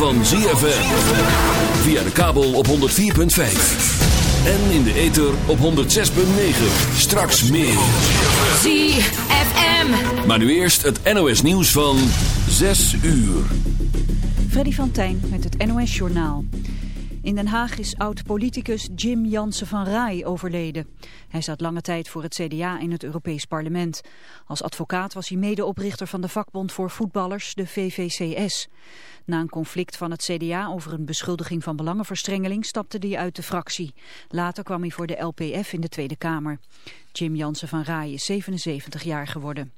van ZFM. Via de kabel op 104.5. En in de ether op 106.9. Straks meer. ZFM. Maar nu eerst het NOS nieuws van 6 uur. Freddy van Tijn met het NOS Journaal. In Den Haag is oud-politicus Jim Jansen van Rai overleden. Hij zat lange tijd voor het CDA in het Europees Parlement. Als advocaat was hij medeoprichter van de vakbond voor voetballers, de VVCS. Na een conflict van het CDA over een beschuldiging van belangenverstrengeling stapte hij uit de fractie. Later kwam hij voor de LPF in de Tweede Kamer. Jim Jansen van Rai is 77 jaar geworden.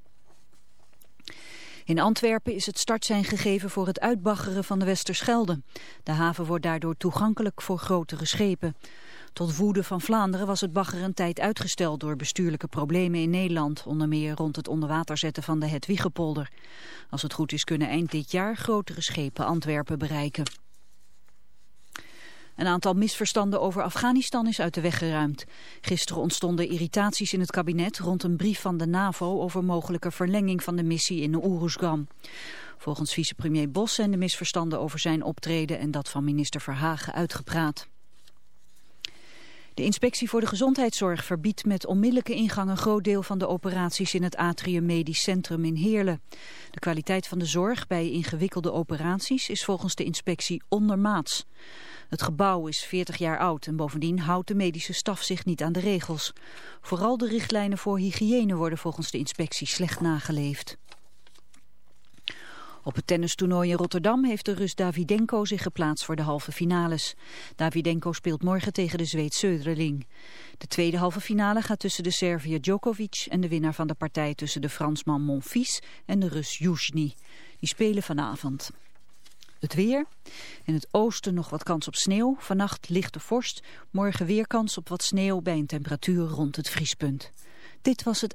In Antwerpen is het startsein gegeven voor het uitbaggeren van de Westerschelde. De haven wordt daardoor toegankelijk voor grotere schepen. Tot woede van Vlaanderen was het bagger een tijd uitgesteld door bestuurlijke problemen in Nederland, onder meer rond het onderwater zetten van de Hedwiggepolder. Als het goed is kunnen eind dit jaar grotere schepen Antwerpen bereiken. Een aantal misverstanden over Afghanistan is uit de weg geruimd. Gisteren ontstonden irritaties in het kabinet rond een brief van de NAVO over mogelijke verlenging van de missie in Oeruzgan. Volgens vicepremier Bos zijn de misverstanden over zijn optreden en dat van minister Verhagen uitgepraat. De inspectie voor de gezondheidszorg verbiedt met onmiddellijke ingang een groot deel van de operaties in het Atrium Medisch Centrum in Heerlen. De kwaliteit van de zorg bij ingewikkelde operaties is volgens de inspectie ondermaats. Het gebouw is 40 jaar oud en bovendien houdt de medische staf zich niet aan de regels. Vooral de richtlijnen voor hygiëne worden volgens de inspectie slecht nageleefd. Op het tennistoernooi in Rotterdam heeft de Rus Davidenko zich geplaatst voor de halve finales. Davidenko speelt morgen tegen de Zweed Söderling. De tweede halve finale gaat tussen de Serviër Djokovic en de winnaar van de partij tussen de Fransman Monfils en de Rus Yuzhny. Die spelen vanavond. Het weer. In het oosten nog wat kans op sneeuw. Vannacht lichte vorst. Morgen weer kans op wat sneeuw bij een temperatuur rond het vriespunt. Dit was het...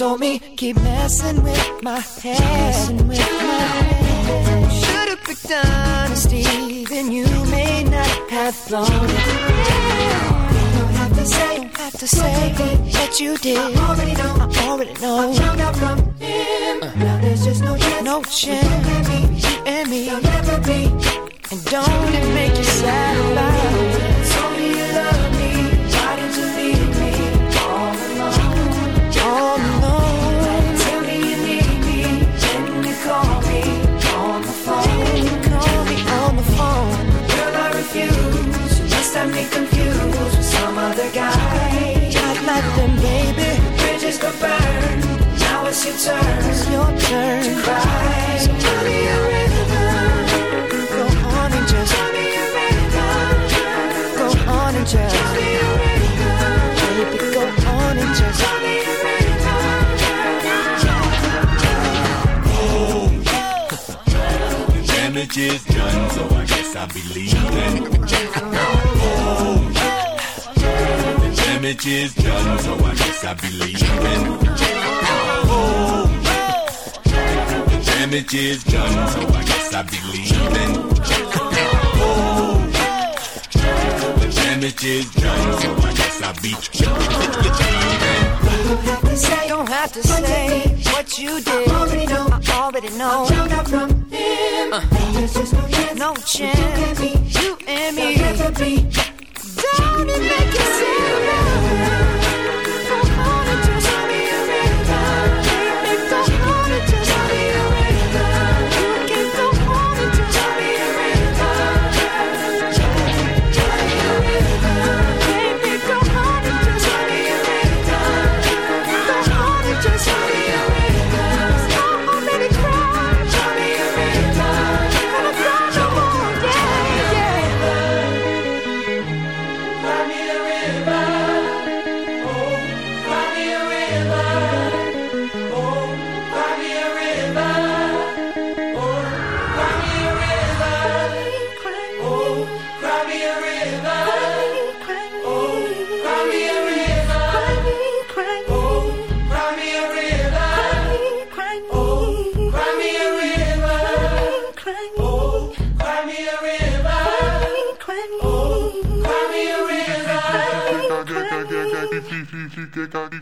told me keep messing with my head. Should've picked honesty, then you may not have it. Don't have to say, don't have to say that you did. I already know, I already know. I found out from him. Now there's just no chance, no chance. You and me, you'll never be. And don't it make you sad about? Told me you love me, why did you me all? All alone. got me you need me. You call me on the phone? You call me on the phone? Girl, I refuse. Confused with some other guy. Not like them, baby. Bridges burn. Now it's your turn. It's your turn to cry. So tell me a Damage is done, so I guess I'll be leaving damage is done, so I guess I believe in. Oh, the damage is done, so I guess I believe in. Oh, the damage is done, so I guess I be Say, don't have to say what you did. I already know. I already know. I found out from him. Uh, There's just no chance. No chance. You and me. You and me. Don't it make you feel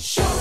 Show.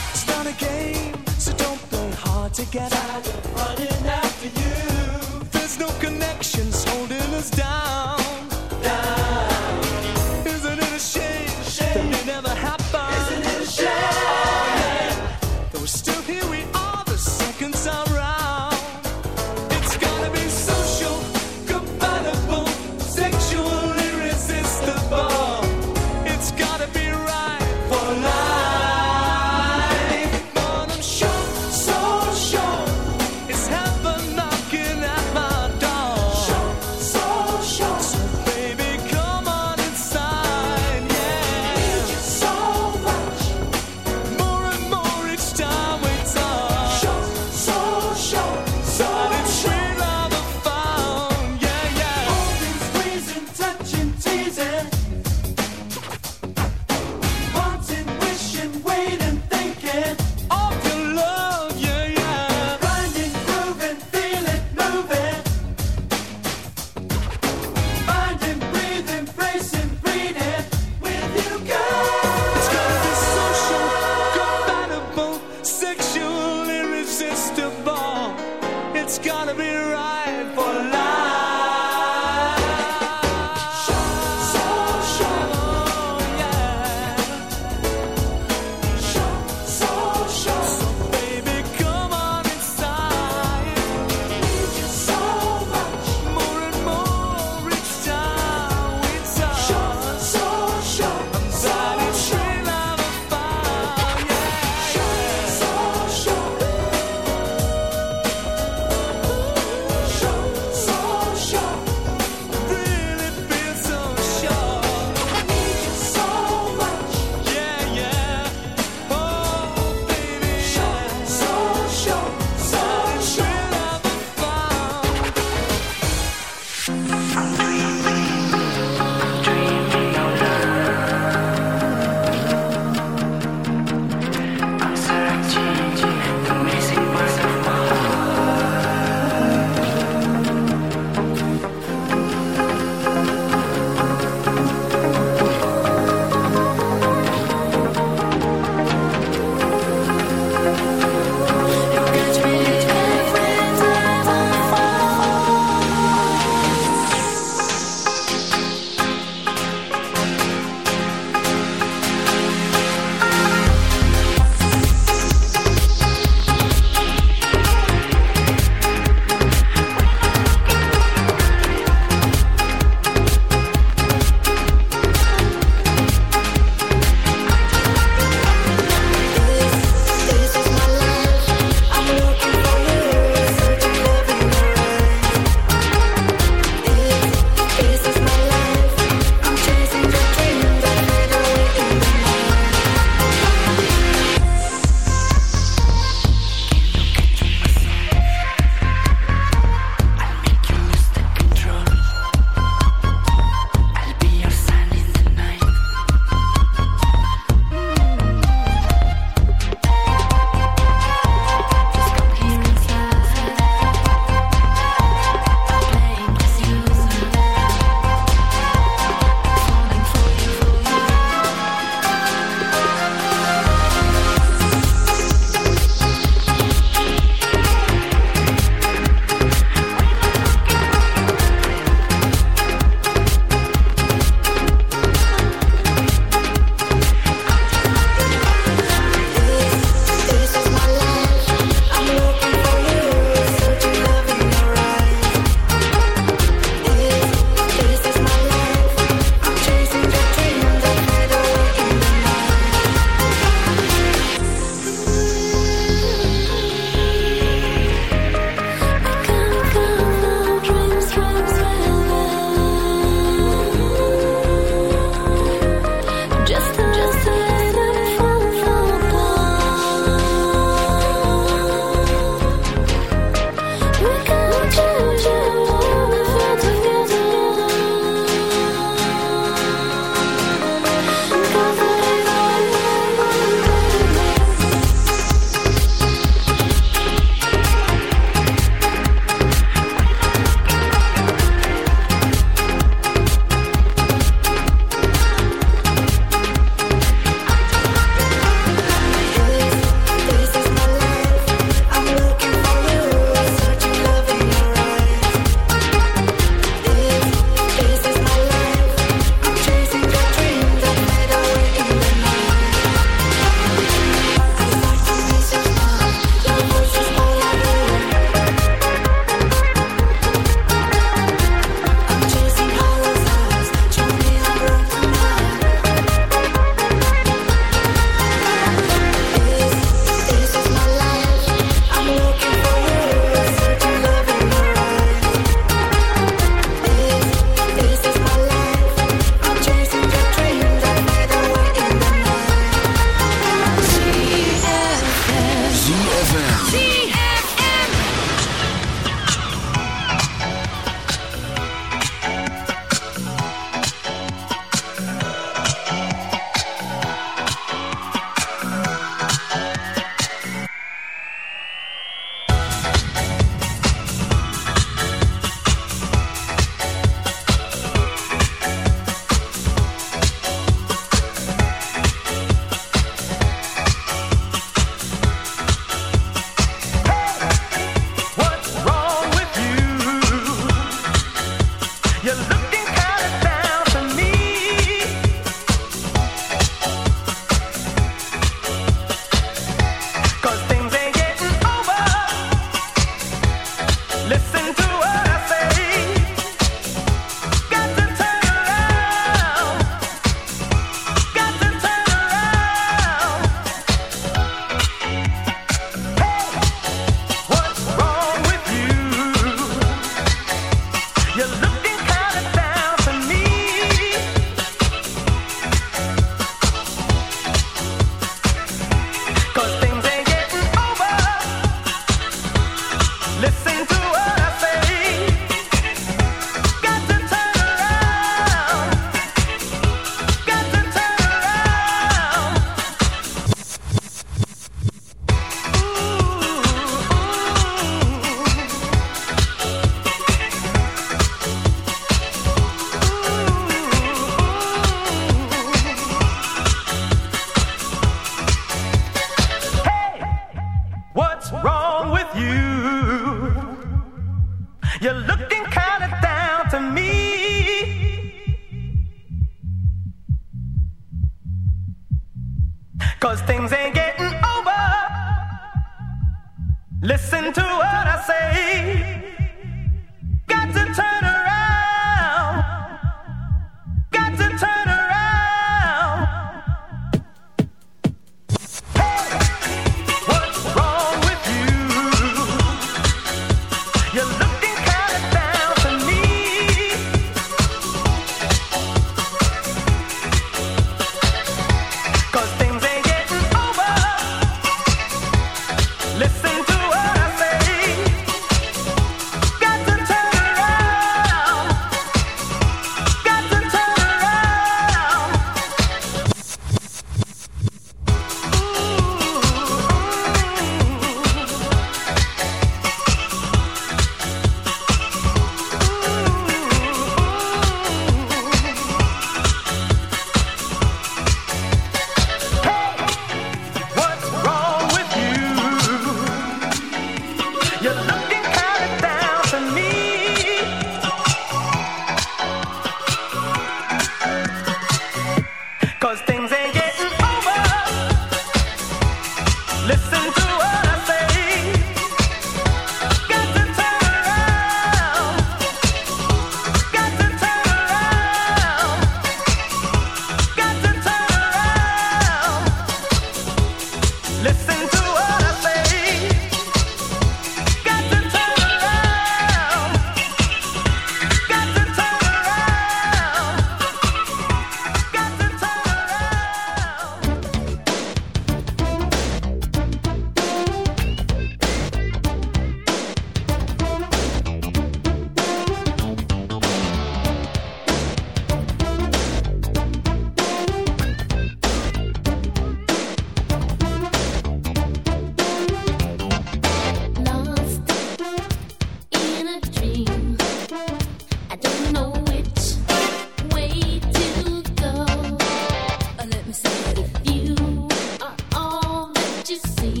you see?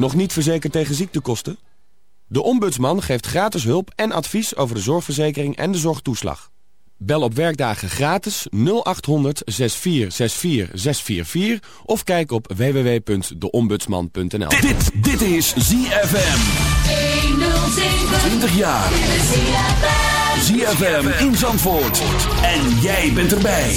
Nog niet verzekerd tegen ziektekosten? De Ombudsman geeft gratis hulp en advies over de zorgverzekering en de zorgtoeslag. Bel op werkdagen gratis 0800 6464 644 of kijk op www.deombudsman.nl. Dit, dit is ZFM. 20 jaar. ZFM in Zandvoort. En jij bent erbij.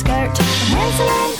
skirt.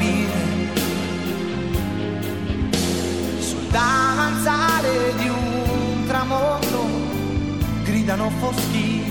For scheme.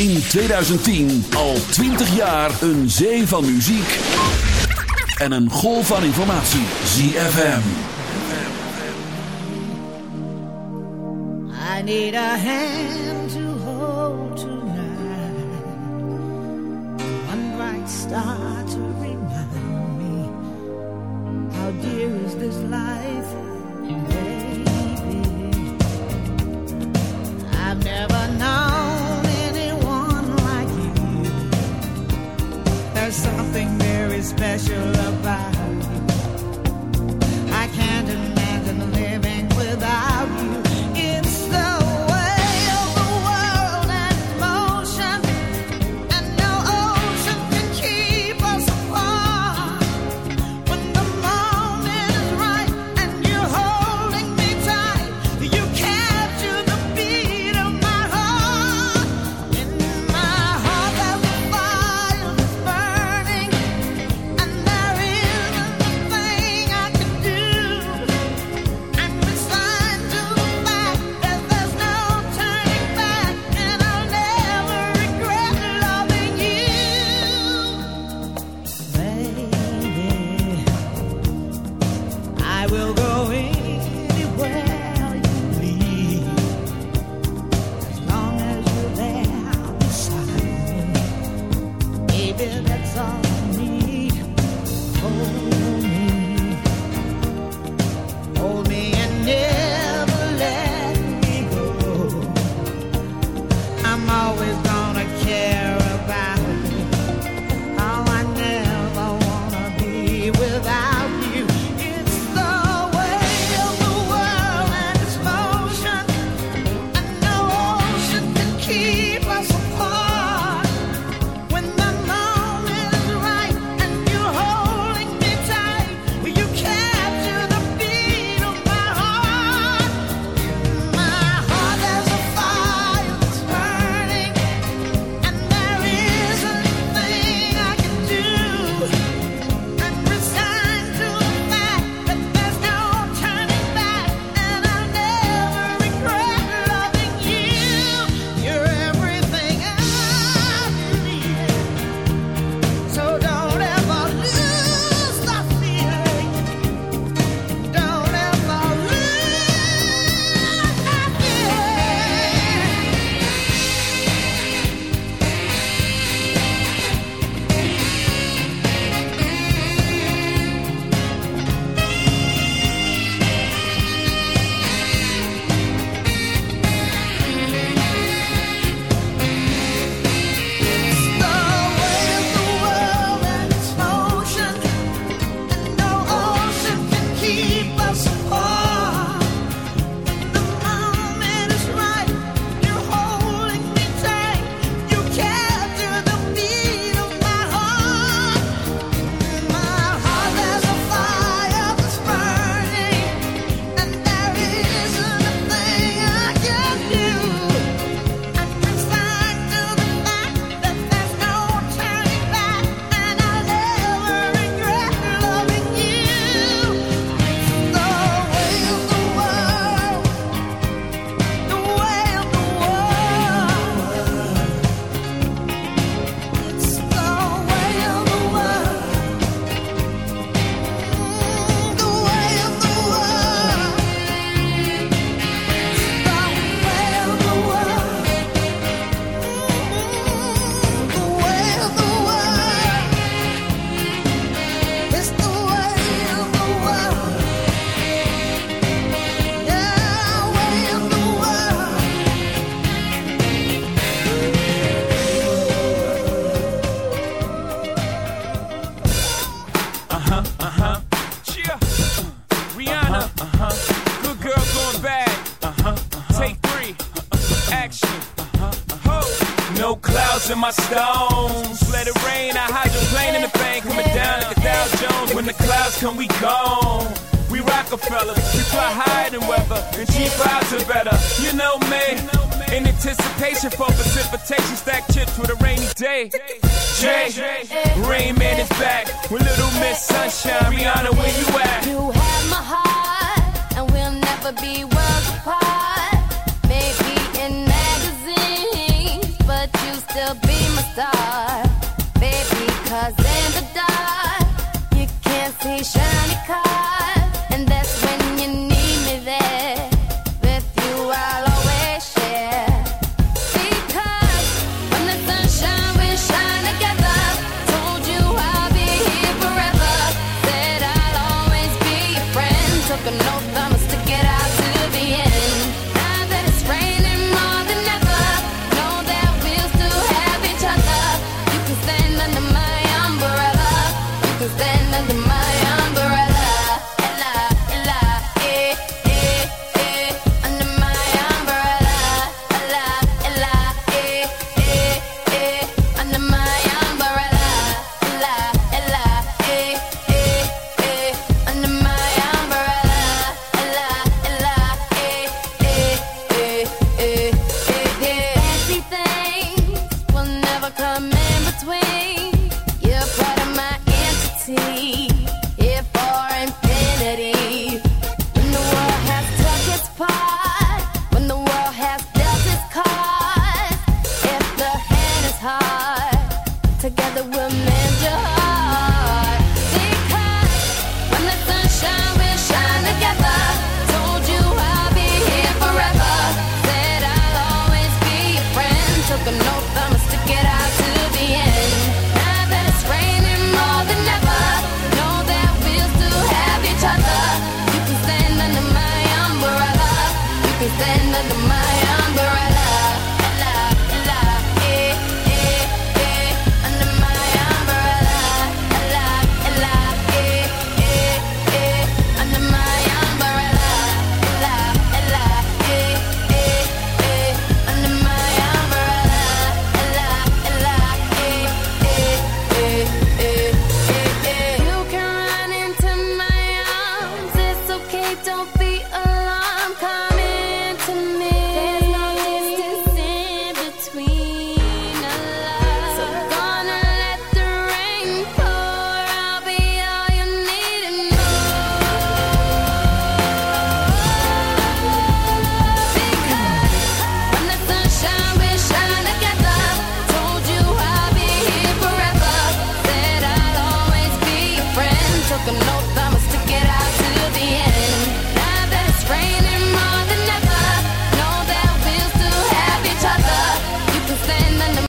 in 2010 al 20 jaar een zee van muziek en een golf van informatie. ZFM. I need a hand to hold tonight. One bright star to remind me. How dear is this life? special.